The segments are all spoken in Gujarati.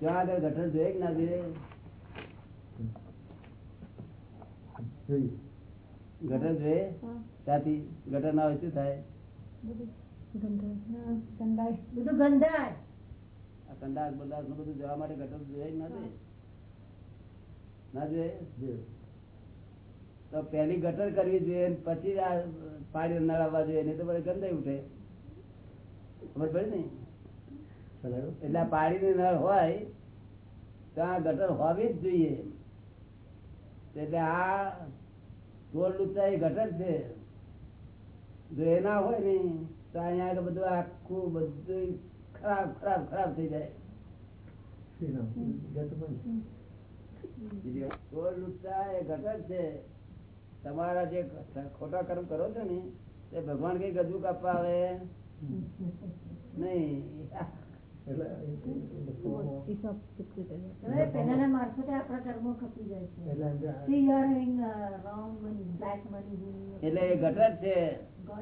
ત્યાં આગળ ગટર જોઈએ કે ના જોઈએ ગટર જોઈએ ત્યાંથી ગટર ના હોય શું થાય. બધું ગંધાય. આ સંડાસનું બધું જવા માટે ગટર જોઈએ કે ના જોઈએ ના જોઈએ તો પેલી ગટર કરવી જોઈએ પછી આ પાણી નળાવવા જોઈએ નહીં તો ગંદાઈ ઉઠે. ખબર પડે ને? એટલે પાણીની નળ હોય તો આ ગટર હોવી જ જોઈએ. એટલે આ ટોલ લુચ્ચા એ ગટર છે. જો એ ના હોય ને તો અહીંયા બધું આખું બધું ખરાબ ખરાબ ખરાબ થઈ જાય. છે. તમારા જે ખોટા કર્મ કરો છો ને તે ભગવાન કઈ ગજુ કાપવા આવે? નહીં. એટલે uh. એ ગટર છે uh,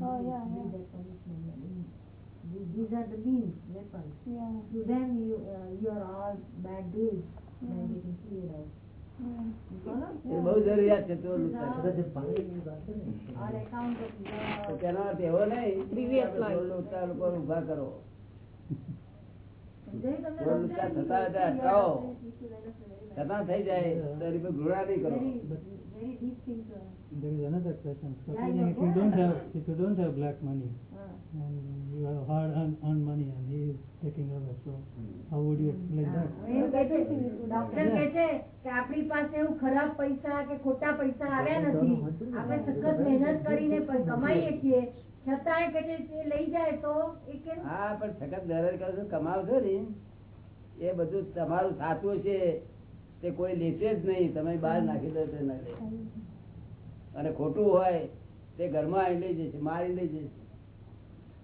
uh, Oh, These are the means, weapons. Yeah. To them, you, uh, you are all bad deeds. They are Mm. cleared out. બહુ જરૂરિયાત છે. તેનો અર્થ એવો નહીં. લોકો ઊભા કરો સમજાયું તમને? ટોલ લુચ્ચા થતા થઈ જાય તો ઘૃણા નહીં કરો uh, There is another question. Yeah, if you don't have if you don't have black money uh, and you have hard earned, earned money and he is taking over, so how would you explain that? Doctor કહે છે કે આપણી પાસે એવું ખરાબ પૈસા કે ખોટા પૈસા આવ્યા નથી આપણે સખત મહેનત કરીને કમાઈએ છીએ છતાંય કે લઈ જાય તો એ હા પણ સખત મહેનત કમાવશો ને. એ બધું તમારું સાચું છે તે કોઈ લેશે જ નહીં. તમે બહાર નાખી દો તો ના અને ખોટું હોય તે ઘરમાં આવી લઈ જશે મારી લઈ જશે.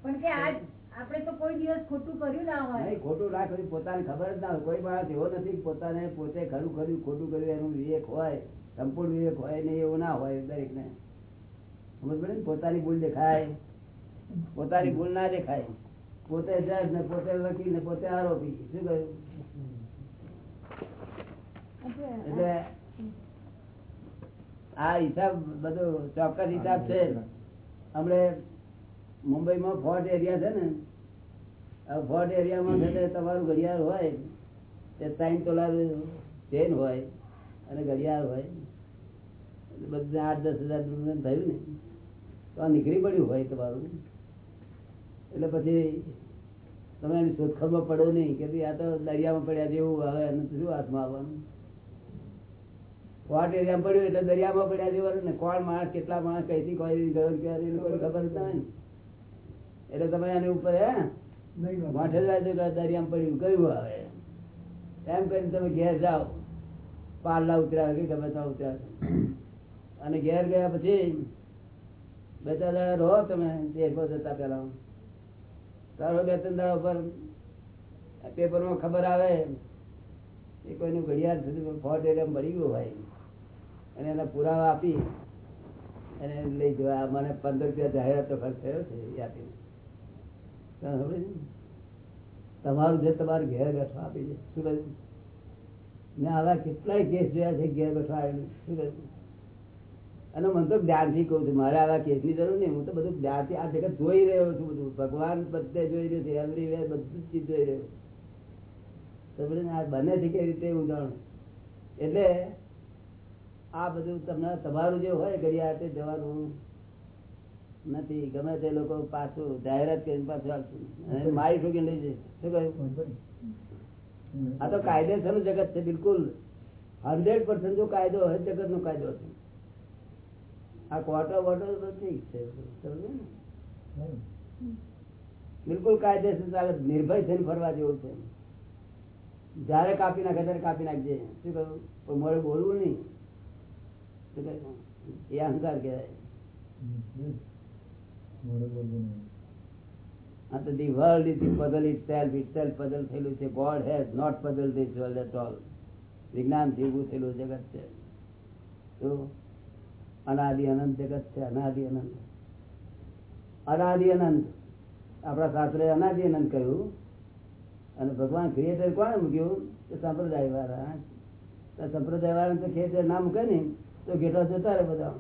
પણ કે આજ આપણે તો કોઈ દિવસ ખોટું કર્યું ના હોય. નહીં ખોટું ના કર્યું પોતાને ખબર જ ના હોય. કોઈ માણસ એવો નથી પોતાને પોતે ખરું કર્યું ખોટું કર્યું એનું વિવેક હોય સંપૂર્ણ વિવેક હોય ને એવું ના હોય દરેક સમજ પડે પોતાની ભૂલ દેખાય. પોતાની ભૂલ ના દેખાય. પોતે જજ ને પોતે વકીલ ને પોતે આરોપી. શું કહ્યું? એટલે આ હિસાબ બધો ચોક્કસ હિસાબ છે. હમણે મુંબઈમાં ફોર્ટ એરિયા છે ને આ ફોર્ટ એરિયામાં છે તમારું ઘડિયાળ હોય તે સાઈન તોલા ચેન હોય અને ઘડિયાળ હોય. બધા બધું આઠ દસ હજાર થયું ને. તો આ નીકળી પડ્યું હોય તમારું. એટલે પછી તમે એની શોધખોળમાં પડો નહીં કે ભઈ આ તો દરિયામાં પડ્યા જેવું હવે એનું શું હાથમાં આવવાનું? કોટ એરિયામાં પડ્યું એટલે દરિયામાં પડ્યા જેવું ને. કોણ માણસ કેટલા માણસ કઈથી કોઈ ગયો ક્યારે એની કોઈ ખબર જ નહીં એટલે તમે એની ઉપર હે માઠે માથે જ દરિયામાં પડ્યું. કયું આવે? એમ કરીને તમે ઘેર જાઓ. પારલા ઉતર્યા કે ગમે ત્યાં ઉતર્યા. અને ઘેર ગયા પછી બે ચાર રહો તમે દેશમાં જતા પેલા તારો બે ત્રણ દાડા ઉપર પેપરમાં ખબર આવે એ કોઈનું ઘડિયાળ સુધી ફોર્ટ એરિયા મળી ગયું હોય. અને એના પુરાવા આપી અને લઈ જવા. મને પંદર રૂપિયા જાહેરાત ખર્ચ થયો છે એ આપીને? તમારું જે તમારે ઘેર બેઠા આપી દે શું કહ્યું મેં આવા કેટલાય કેસ જોયા છે ઘેર બેઠા આવેલું. શું કહ્યું અને મને તો જ્ઞાનથી કહું છું મારે આવા કેસની જરૂર નહીં. હું તો બધું જ્ઞાનથી આ જગત જોઈ રહ્યો છું બધું. ભગવાન બધે જોઈ રહ્યો છે એવરીવેર બધું જ ચીજ જોઈ રહ્યો તો બધું આ બને છે કેવી રીતે? હું જાણું. એટલે આ બધું તમને તમારું જે હોય ઘડિયા તે જવાનું નથી. ગમે તે લોકો પાછું જાહેરાત કરીને પાછું આપશું મારી ઠોકીને લઈ જશે શું કહ્યું? આ તો કાયદેસરનું જગત છે બિલકુલ. હંડ્રેડ પર્સન્ટ જો કાયદો હોય જગત નો કાયદો છે આ ક્વાર્ટર વોટર તો ઠીક છે. ને? બિલકુલ કાયદેસર ચાલે નિર્ભય થઈને ફરવા જેવું છે. જયારે કાપી નાખે ત્યારે કાપી નાખજે. શું કહ્યું પણ મારે બોલવું નહીં? એ અહંકાર કહેવાય. આ તો the world is puzzle itself itself puzzle થયેલું છે. God has not puzzle this world at all વિજ્ઞાનથી ઉભું થયેલું જગત છે. તો અનાદિ અનંત, જગત છે અનાદિ અનંત. અનાદિ અનંત. આપણા શાસ્ત્રે અનાદિ અનંત કહ્યું. અને ભગવાન ક્રિએટર કોણે મૂક્યું? તો સંપ્રદાય વાળા સંપ્રદાય વાળા તો ખેતર ના મૂકે ને, તો ઘેટા જતા રહે બધા.